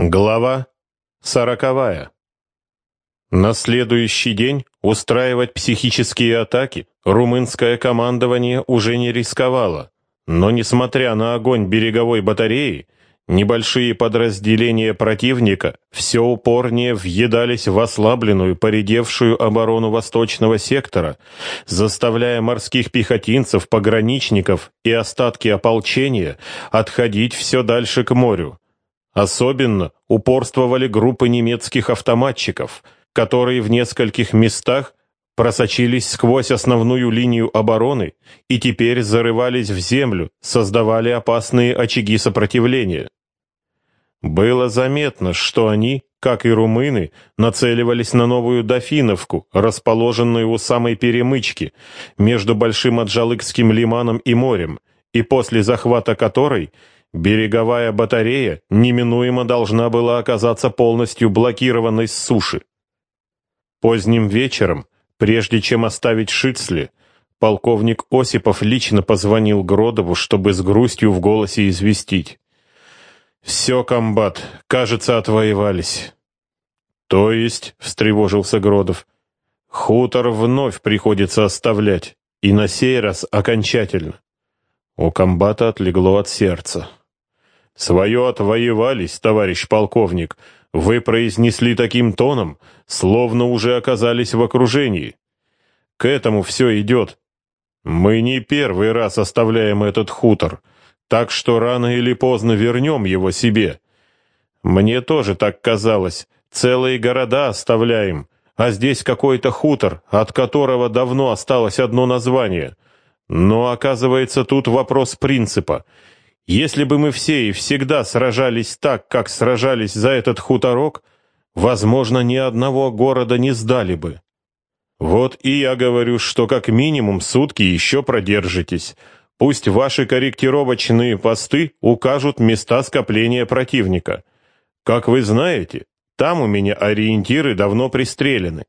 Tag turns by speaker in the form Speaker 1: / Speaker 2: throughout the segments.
Speaker 1: Глава сороковая. На следующий день устраивать психические атаки румынское командование уже не рисковало, но, несмотря на огонь береговой батареи, небольшие подразделения противника все упорнее въедались в ослабленную, поредевшую оборону восточного сектора, заставляя морских пехотинцев, пограничников и остатки ополчения отходить все дальше к морю. Особенно упорствовали группы немецких автоматчиков, которые в нескольких местах просочились сквозь основную линию обороны и теперь зарывались в землю, создавали опасные очаги сопротивления. Было заметно, что они, как и румыны, нацеливались на новую Дофиновку, расположенную у самой перемычки между Большим Аджалыкским лиманом и морем, и после захвата которой – береговая батарея неминуемо должна была оказаться полностью блокированной с суши. Поздним вечером, прежде чем оставить Шицли, полковник Осипов лично позвонил Гродову, чтобы с грустью в голосе известить. «Все, комбат, кажется, отвоевались». «То есть», — встревожился Гродов, — «хутор вновь приходится оставлять, и на сей раз окончательно». У комбата отлегло от сердца. «Свое отвоевались, товарищ полковник. Вы произнесли таким тоном, словно уже оказались в окружении. К этому все идет. Мы не первый раз оставляем этот хутор, так что рано или поздно вернем его себе. Мне тоже так казалось. Целые города оставляем, а здесь какой-то хутор, от которого давно осталось одно название. Но, оказывается, тут вопрос принципа — если бы мы все и всегда сражались так, как сражались за этот хуторок, возможно, ни одного города не сдали бы. Вот и я говорю, что как минимум сутки еще продержитесь. Пусть ваши корректировочные посты укажут места скопления противника. Как вы знаете, там у меня ориентиры давно пристрелены.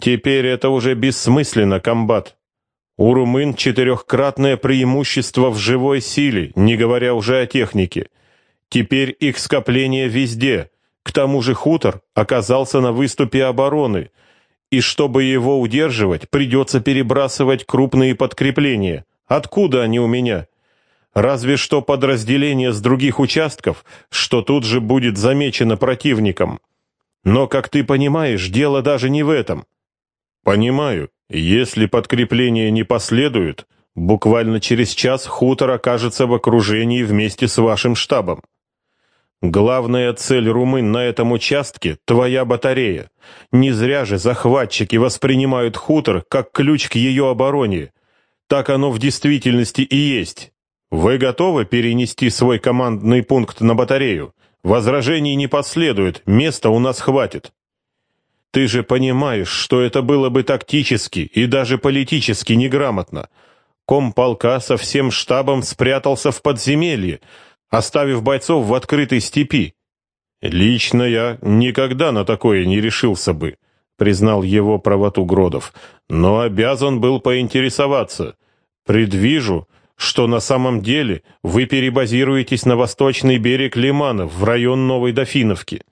Speaker 1: Теперь это уже бессмысленно, комбат. У румын четырехкратное преимущество в живой силе, не говоря уже о технике. Теперь их скопление везде. К тому же хутор оказался на выступе обороны, и чтобы его удерживать, придется перебрасывать крупные подкрепления. Откуда они у меня? Разве что подразделение с других участков, что тут же будет замечено противником. Но, как ты понимаешь, дело даже не в этом. Понимаю, если подкрепление не последует, буквально через час хутор окажется в окружении вместе с вашим штабом. Главная цель румын на этом участке — твоя батарея. Не зря же захватчики воспринимают хутор как ключ к ее обороне. Так оно в действительности и есть. Вы готовы перенести свой командный пункт на батарею? Возражений не последует, места у нас хватит. Ты же понимаешь, что это было бы тактически и даже политически неграмотно. Комполка со всем штабом спрятался в подземелье, оставив бойцов в открытой степи. Лично я никогда на такое не решился бы, признал его правоту Гродов, но обязан был поинтересоваться. Предвижу, что на самом деле вы перебазируетесь на восточный берег Лимана, в район Новой Дофиновки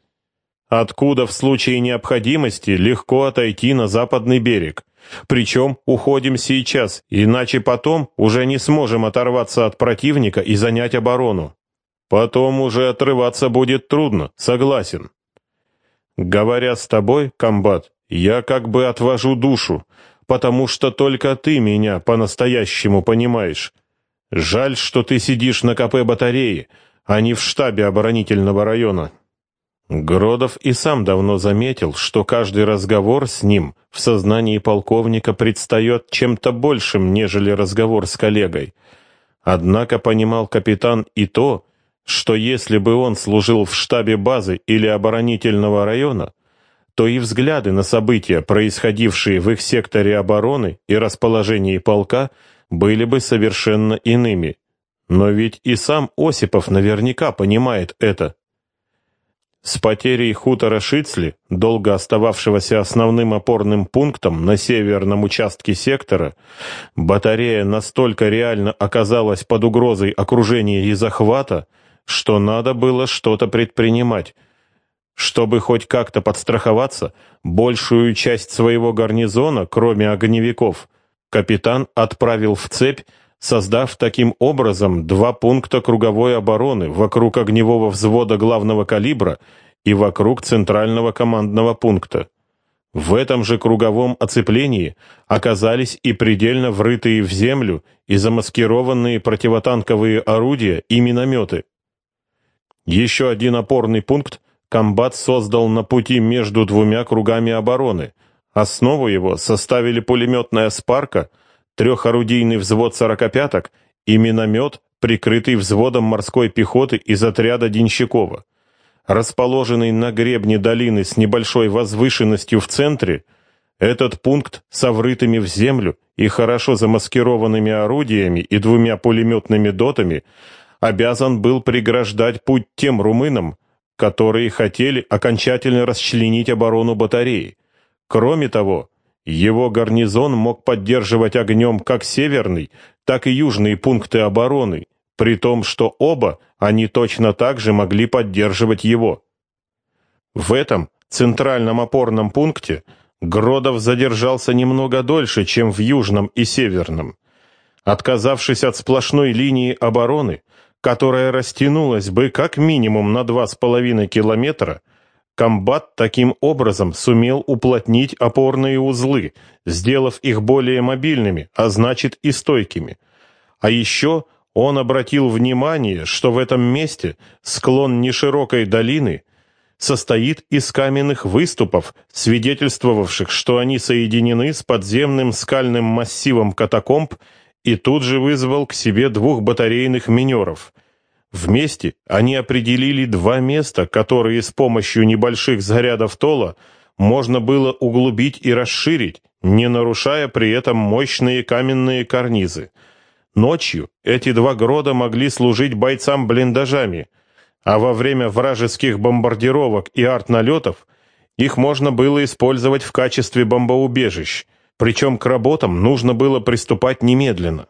Speaker 1: откуда в случае необходимости легко отойти на западный берег. Причем уходим сейчас, иначе потом уже не сможем оторваться от противника и занять оборону. Потом уже отрываться будет трудно, согласен. Говоря с тобой, комбат, я как бы отвожу душу, потому что только ты меня по-настоящему понимаешь. Жаль, что ты сидишь на КП батареи, а не в штабе оборонительного района. Гродов и сам давно заметил, что каждый разговор с ним в сознании полковника предстает чем-то большим, нежели разговор с коллегой. Однако понимал капитан и то, что если бы он служил в штабе базы или оборонительного района, то и взгляды на события, происходившие в их секторе обороны и расположении полка, были бы совершенно иными. Но ведь и сам Осипов наверняка понимает это. С потерей хутора Шицли, долго остававшегося основным опорным пунктом на северном участке сектора, батарея настолько реально оказалась под угрозой окружения и захвата, что надо было что-то предпринимать. Чтобы хоть как-то подстраховаться, большую часть своего гарнизона, кроме огневиков, капитан отправил в цепь, создав таким образом два пункта круговой обороны вокруг огневого взвода главного калибра и вокруг центрального командного пункта. В этом же круговом оцеплении оказались и предельно врытые в землю и замаскированные противотанковые орудия и минометы. Еще один опорный пункт комбат создал на пути между двумя кругами обороны. Основу его составили пулеметная «Спарка», трехорудийный взвод сорокопяток и миномет, прикрытый взводом морской пехоты из отряда Денщикова. Расположенный на гребне долины с небольшой возвышенностью в центре, этот пункт со врытыми в землю и хорошо замаскированными орудиями и двумя пулеметными дотами обязан был преграждать путь тем румынам, которые хотели окончательно расчленить оборону батареи. Кроме того, его гарнизон мог поддерживать огнем как северный, так и южные пункты обороны, при том, что оба они точно так же могли поддерживать его. В этом центральном опорном пункте Гродов задержался немного дольше, чем в южном и северном. Отказавшись от сплошной линии обороны, которая растянулась бы как минимум на два с половиной километра, Комбат таким образом сумел уплотнить опорные узлы, сделав их более мобильными, а значит и стойкими. А еще он обратил внимание, что в этом месте склон неширокой долины состоит из каменных выступов, свидетельствовавших, что они соединены с подземным скальным массивом катакомб, и тут же вызвал к себе двух батарейных минеров — Вместе они определили два места, которые с помощью небольших зарядов тола можно было углубить и расширить, не нарушая при этом мощные каменные карнизы. Ночью эти два грода могли служить бойцам блиндажами, а во время вражеских бомбардировок и артналетов их можно было использовать в качестве бомбоубежищ, причем к работам нужно было приступать немедленно.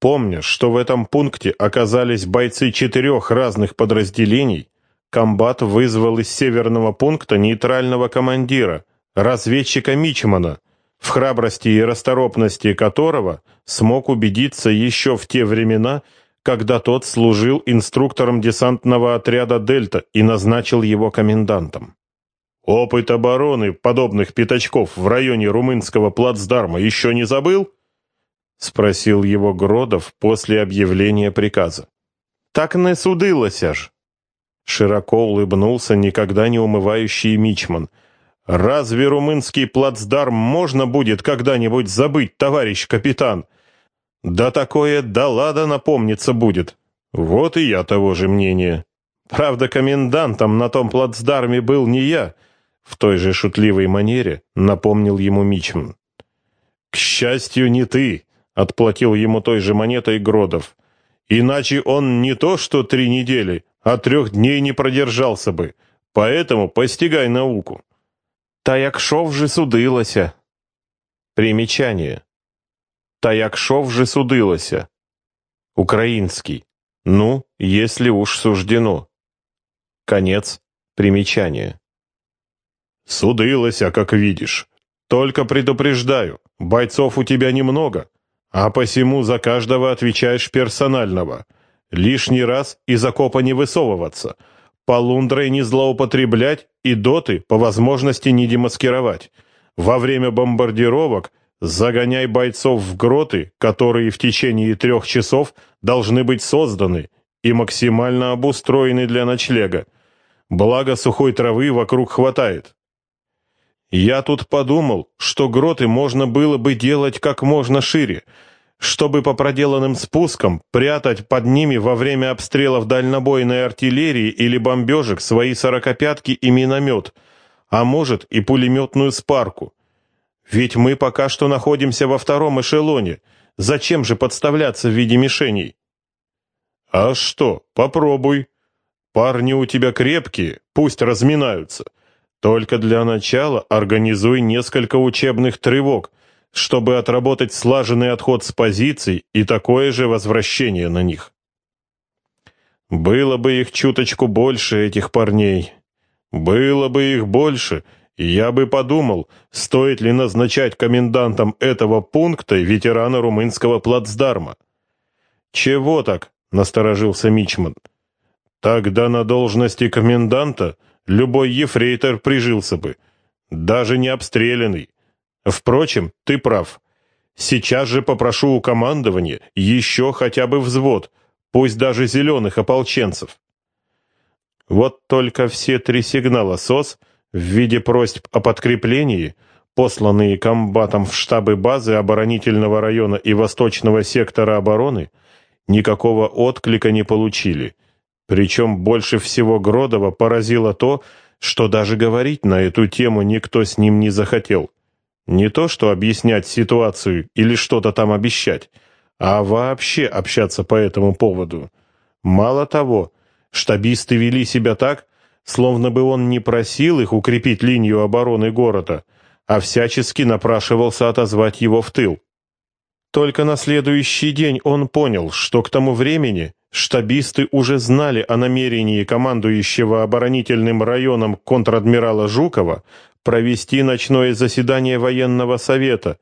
Speaker 1: Помня, что в этом пункте оказались бойцы четырех разных подразделений, комбат вызвал из северного пункта нейтрального командира, разведчика Мичмана, в храбрости и расторопности которого смог убедиться еще в те времена, когда тот служил инструктором десантного отряда «Дельта» и назначил его комендантом. Опыт обороны подобных пятачков в районе румынского плацдарма еще не забыл? — спросил его Гродов после объявления приказа. «Так не судилося ж!» Широко улыбнулся никогда не умывающий Мичман. «Разве румынский плацдарм можно будет когда-нибудь забыть, товарищ капитан? Да такое да лада напомниться будет. Вот и я того же мнения. Правда, комендантом на том плацдарме был не я», в той же шутливой манере напомнил ему Мичман. «К счастью, не ты!» Отплатил ему той же монетой Гродов. Иначе он не то что три недели, а трех дней не продержался бы. Поэтому постигай науку. Та якшов же судилася. Примечание. Та якшов же судилася. Украинский. Ну, если уж суждено. Конец примечания. Судылася, как видишь. Только предупреждаю, бойцов у тебя немного, а посему за каждого отвечаешь персонального. Лишний раз из окопа не высовываться, полундрой не злоупотреблять и доты по возможности не демаскировать. Во время бомбардировок загоняй бойцов в гроты, которые в течение трех часов должны быть созданы и максимально обустроены для ночлега. Благо сухой травы вокруг хватает. Я тут подумал, что гроты можно было бы делать как можно шире, чтобы по проделанным спускам прятать под ними во время обстрелов дальнобойной артиллерии или бомбежек свои сорокопятки и миномет, а может и пулеметную спарку. Ведь мы пока что находимся во втором эшелоне. Зачем же подставляться в виде мишеней? А что, попробуй. Парни у тебя крепкие, пусть разминаются. Только для начала организуй несколько учебных тревог, чтобы отработать слаженный отход с позиций и такое же возвращение на них. Было бы их чуточку больше, этих парней. Было бы их больше, я бы подумал, стоит ли назначать комендантом этого пункта ветерана румынского плацдарма. «Чего так?» — насторожился Мичман. «Тогда на должности коменданта любой ефрейтор прижился бы, даже не обстрелянный. Впрочем, ты прав. Сейчас же попрошу у командования еще хотя бы взвод, пусть даже зеленых ополченцев». Вот только все три сигнала СОС в виде просьб о подкреплении, посланные комбатом в штабы базы оборонительного района и восточного сектора обороны, никакого отклика не получили. Причем больше всего Гродова поразило то, что даже говорить на эту тему никто с ним не захотел. Не то, что объяснять ситуацию или что-то там обещать, а вообще общаться по этому поводу. Мало того, штабисты вели себя так, словно бы он не просил их укрепить линию обороны города, а всячески напрашивался отозвать его в тыл. Только на следующий день он понял, что к тому времени штабисты уже знали о намерении командующего оборонительным районом контр-адмирала Жукова провести ночное заседание военного совета,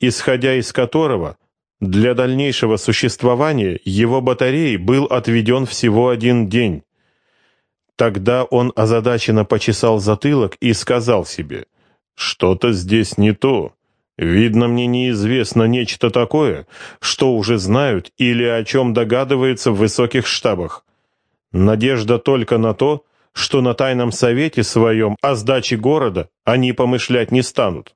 Speaker 1: исходя из которого для дальнейшего существования его батареи был отведен всего один день. Тогда он озадаченно почесал затылок и сказал себе, «Что-то здесь не то. Видно, мне неизвестно нечто такое, что уже знают или о чем догадываются в высоких штабах. Надежда только на то, что на тайном совете своем о сдаче города они помышлять не станут.